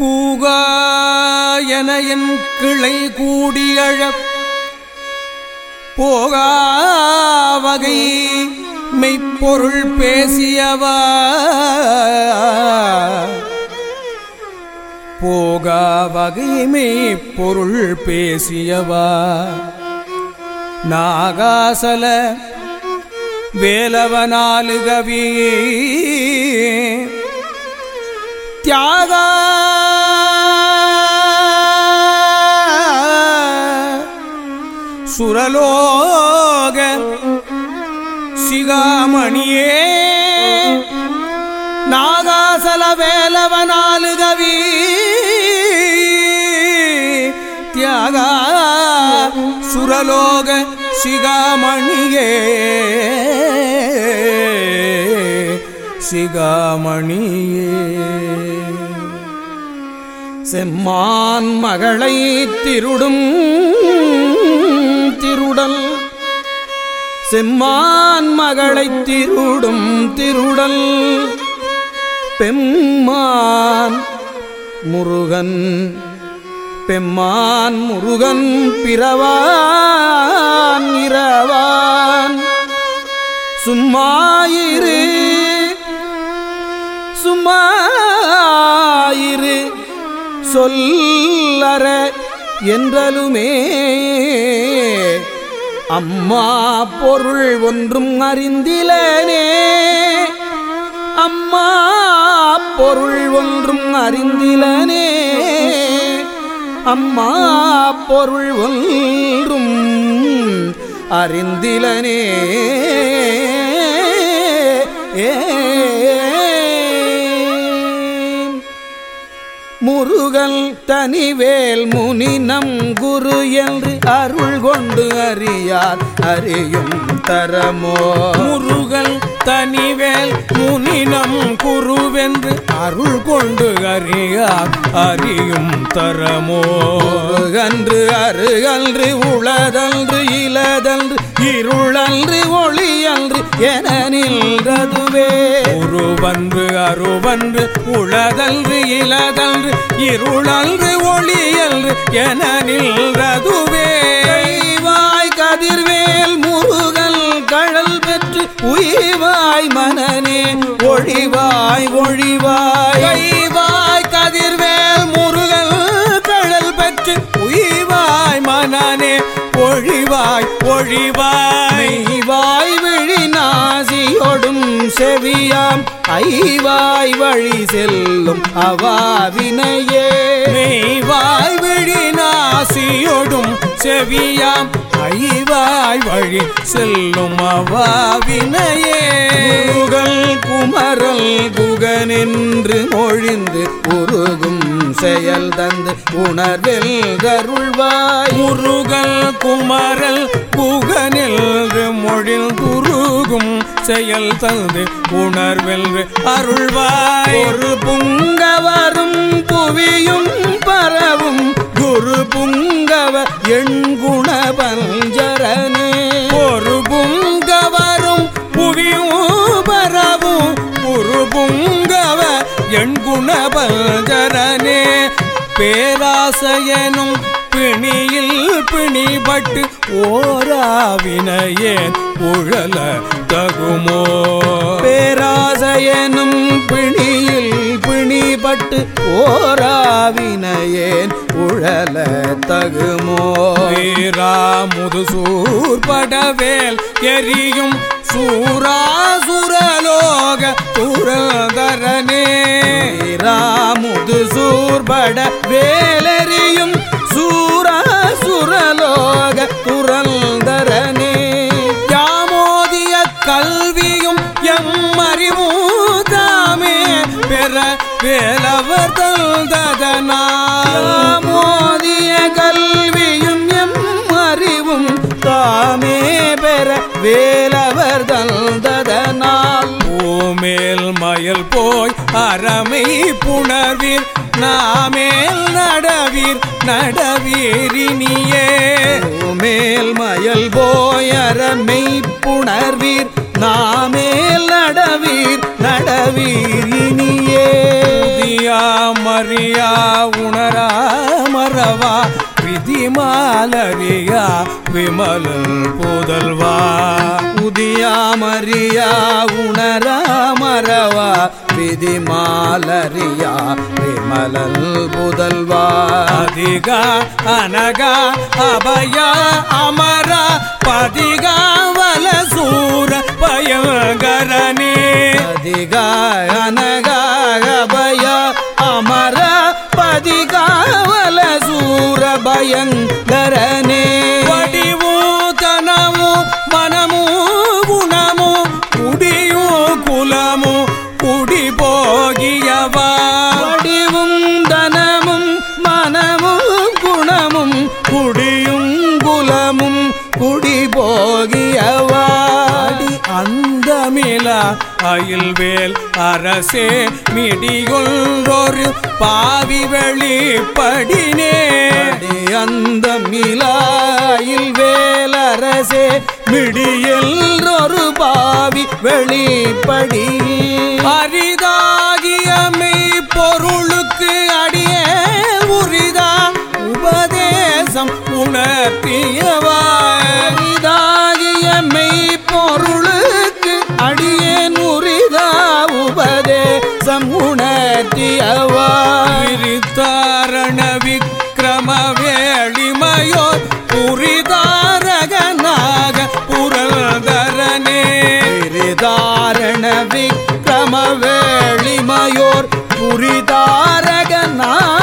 கூகாயன என் கிளை கூடியழப் போகாவகை மெய்ப்பொருள் பேசியவ. போகாவகை மெய்ப்பொருள் பேசியவா. நாகாசல வேலவனாலுகவி. தியாகா சுரலோக சிகாமணியே நாகாசல வேலவனாலு கவி தியாகா சுரலோக சிகாமணியே. சிகாமணியே. செம்மான் மகளை திருடும் செம்மான் மகளை திருடும் திருடல் பெம்மான் முருகன் பெம்மான் முருகன் பிறவான் இரவான். சும்மாயிரு சும்மாயிரு சொல்லற என்றலுமே அம்மா பொருள் ஒன்றும் அறிந்திலனே. அம்மா பொருள் ஒன்றும் அறிந்திலனே. அம்மா பொருள் ஒன்றும் அறிந்திலனே. ஏ முருகன் தனிவேல் முனினம் குரு என்று அருள் கொண்டு அறியார் அறியும் தரமோ? முருகன் தனிவேல் முனினம் குருவென்று அருள் கொண்டு அறியார் அறியும் தரமோ? அன்று அருகன்று உளதன்று இலதன்று இருளன்று என நின்றதுவே. உருவன்று அருவன்று உளதன்று இலதன்று இருளன்று ஒளியன்று என நின்றதுவே. வாய் கதிர்வேல் முருகல் கழல் பெற்று உயிவாய் மனனே. ஒழிவாய் ஒழிவாய். வாய் கதிர்வேல் முருகல் கழல் பெற்று உயிவாய் மனனே. ஒழிவாய் ஒழிவாய். அறியாம். ஐவாய் வழி செல்லும் அவாவினையே. மெய்வாய் விழி நாசியொடும் செவியாம். ஐவாய் வழி செல்லும் அவாவினையே. முருகல் குமரல் குகனென்று மொழிந்து உருகும் செயல் தந்து உணர்வில் கருள்வாய் முருகல் குமரல் குகனில் மொழில் குருகும் செயல் தந்து உணர்வென்று அருள்வாய். ஒரு புங்கவரும் புவியும் பரவும் குரு புங்கவ எண்குண பஞ்சரனே ஒரு புங்கவரும் புவியும் பரவும் குரு புங்கவ எண்குண பஞ்சரனே பேராசையனும் பிணியில் பிணிபட்டு ஓராவினையேன் உழல தகுமோ? பேராசையனும் பிணியில் பிணிபட்டு ஓராவினையேன் உழல தகுமோ? வீராமுது சூர்படவேல் எரியும் சூராசுரலோக துரதரனே ராம சூது சூர்பட வேலறியும் சூரா சுரலோக துரந்தரனே யாமோதிய கல்வியும் எம்மறிவும் தாமே பெற வேலவர் தந்ததனால். மோதிய கல்வியும் எம் அறிவும் தாமே பெற வே மேல் மயல் போய் அறமை புணர்வீர் நாமேல் நடவீர் நடவீரினியே மேல் மயல் போய் அறமை புணர்வீர் நாமேல் நடவீர் நடவீரினியே புதியாம உதியாமறியா உணரா மறவா விதிமாலரியா விமலன் போதல்வா? உதியாமறியா உணரா மறவா? விதிமாலரியா விமலல் புதல்வா? அதிகா அனகா அபயா அமரா? பதிகா வலசூர பயங்கரனே? அதிகா அனகா அபய அமர? பதிகாவல சூர பயங்கர அயில்வேல் அரசே மிடியொன்றொரு பாவி வெளிப்படினே. அடி அந்தமிலா அயில்வேல் அரசே மிடியொன்றொரு பாவி வெளிப்படி அரிதாகிய மெய் பொருளுக்கு அடியே உரிதா உபதேசம் உணர்த்தியவா. அரிதாகிய மெய் அடியே நுரிதா உபதே சமுணத்தியவாரித்தாரண விக்கிரம வேளிமையோ புரிதாரகனாக புரதரனே தாரண விக்கிரம வேளிமையோர் புரிதாரகனாக